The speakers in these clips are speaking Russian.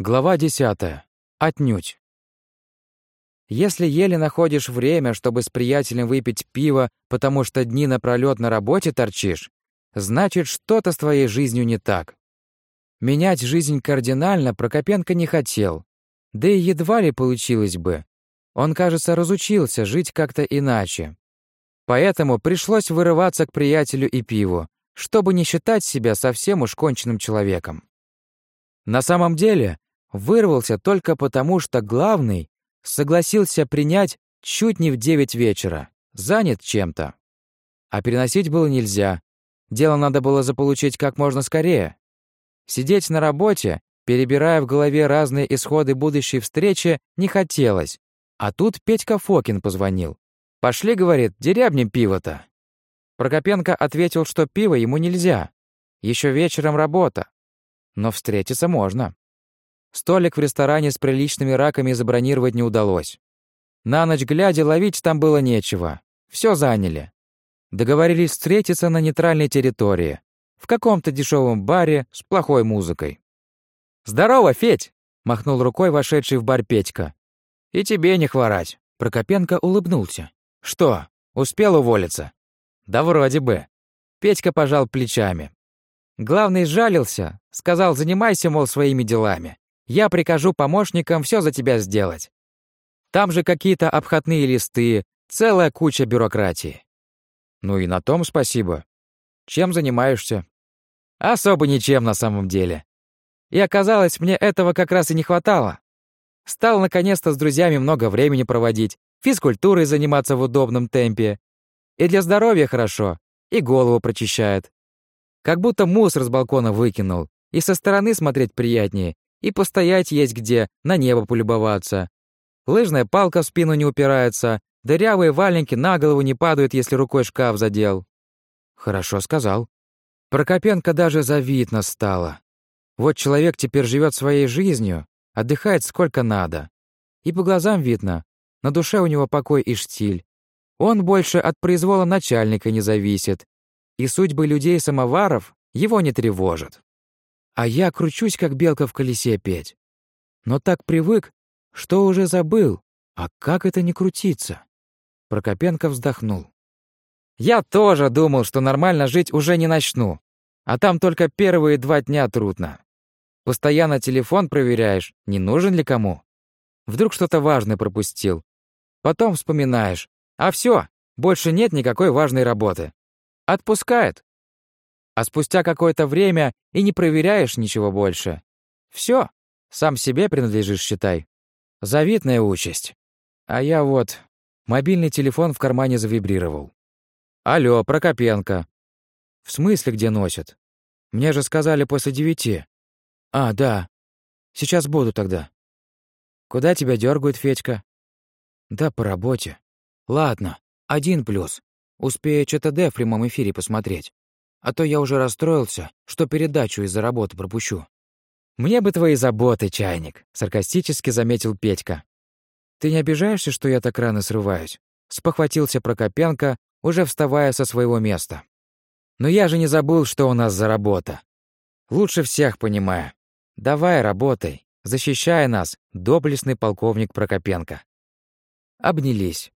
Глава 10. Отнюдь. Если еле находишь время, чтобы с приятелем выпить пиво, потому что дни напролёт на работе торчишь, значит, что-то с твоей жизнью не так. Менять жизнь кардинально Прокопенко не хотел. Да и едва ли получилось бы. Он, кажется, разучился жить как-то иначе. Поэтому пришлось вырываться к приятелю и пиву, чтобы не считать себя совсем уж конченным человеком. На самом деле, вырвался только потому, что главный согласился принять чуть не в девять вечера, занят чем-то. А переносить было нельзя. Дело надо было заполучить как можно скорее. Сидеть на работе, перебирая в голове разные исходы будущей встречи, не хотелось. А тут Петька Фокин позвонил. «Пошли, — говорит, — дерябнем пиво-то». Прокопенко ответил, что пиво ему нельзя. Еще вечером работа. Но встретиться можно. Столик в ресторане с приличными раками забронировать не удалось. На ночь глядя ловить там было нечего. Все заняли. Договорились встретиться на нейтральной территории, в каком-то дешевом баре с плохой музыкой. «Здорово, Федь!» — махнул рукой вошедший в бар Петька. «И тебе не хворать!» — Прокопенко улыбнулся. «Что, успел уволиться?» «Да вроде бы». Петька пожал плечами. Главный жалился, сказал, занимайся, мол, своими делами. Я прикажу помощникам все за тебя сделать. Там же какие-то обходные листы, целая куча бюрократии. Ну и на том спасибо. Чем занимаешься? Особо ничем на самом деле. И оказалось, мне этого как раз и не хватало. Стал наконец-то с друзьями много времени проводить, физкультурой заниматься в удобном темпе. И для здоровья хорошо, и голову прочищает. Как будто мусор с балкона выкинул, и со стороны смотреть приятнее, и постоять есть где, на небо полюбоваться. Лыжная палка в спину не упирается, дырявые валенки на голову не падают, если рукой шкаф задел. Хорошо сказал. Прокопенко даже завидно стало. Вот человек теперь живет своей жизнью, отдыхает сколько надо. И по глазам видно, на душе у него покой и штиль. Он больше от произвола начальника не зависит, и судьбы людей-самоваров его не тревожат. А я кручусь, как белка в колесе петь. Но так привык, что уже забыл. А как это не крутиться? Прокопенко вздохнул. Я тоже думал, что нормально жить уже не начну. А там только первые два дня трудно. Постоянно телефон проверяешь, не нужен ли кому. Вдруг что-то важное пропустил. Потом вспоминаешь. А все, больше нет никакой важной работы. Отпускает а спустя какое-то время и не проверяешь ничего больше. Все, сам себе принадлежишь, считай. Завидная участь. А я вот... Мобильный телефон в кармане завибрировал. «Алло, Прокопенко». «В смысле, где носят? Мне же сказали после девяти». «А, да. Сейчас буду тогда». «Куда тебя дергают, Федька?» «Да по работе». «Ладно, один плюс. Успею ЧТД в прямом эфире посмотреть а то я уже расстроился, что передачу из-за работы пропущу». «Мне бы твои заботы, чайник», — саркастически заметил Петька. «Ты не обижаешься, что я так рано срываюсь?» — спохватился Прокопенко, уже вставая со своего места. «Но я же не забыл, что у нас за работа. Лучше всех понимаю. Давай, работай, защищай нас, доблестный полковник Прокопенко». Обнялись.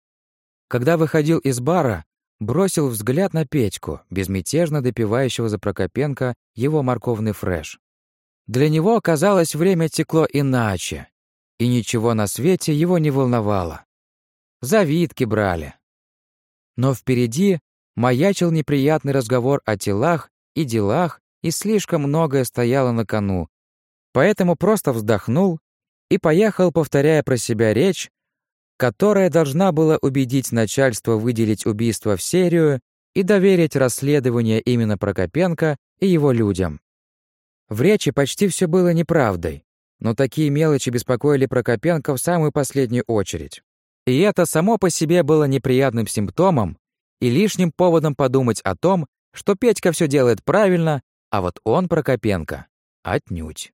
Когда выходил из бара, бросил взгляд на Петьку, безмятежно допивающего за Прокопенко его морковный фреш. Для него, оказалось, время текло иначе, и ничего на свете его не волновало. Завидки брали. Но впереди маячил неприятный разговор о телах и делах, и слишком многое стояло на кону, поэтому просто вздохнул и поехал, повторяя про себя речь, которая должна была убедить начальство выделить убийство в серию и доверить расследование именно Прокопенко и его людям. В речи почти все было неправдой, но такие мелочи беспокоили Прокопенко в самую последнюю очередь. И это само по себе было неприятным симптомом и лишним поводом подумать о том, что Петька все делает правильно, а вот он, Прокопенко, отнюдь.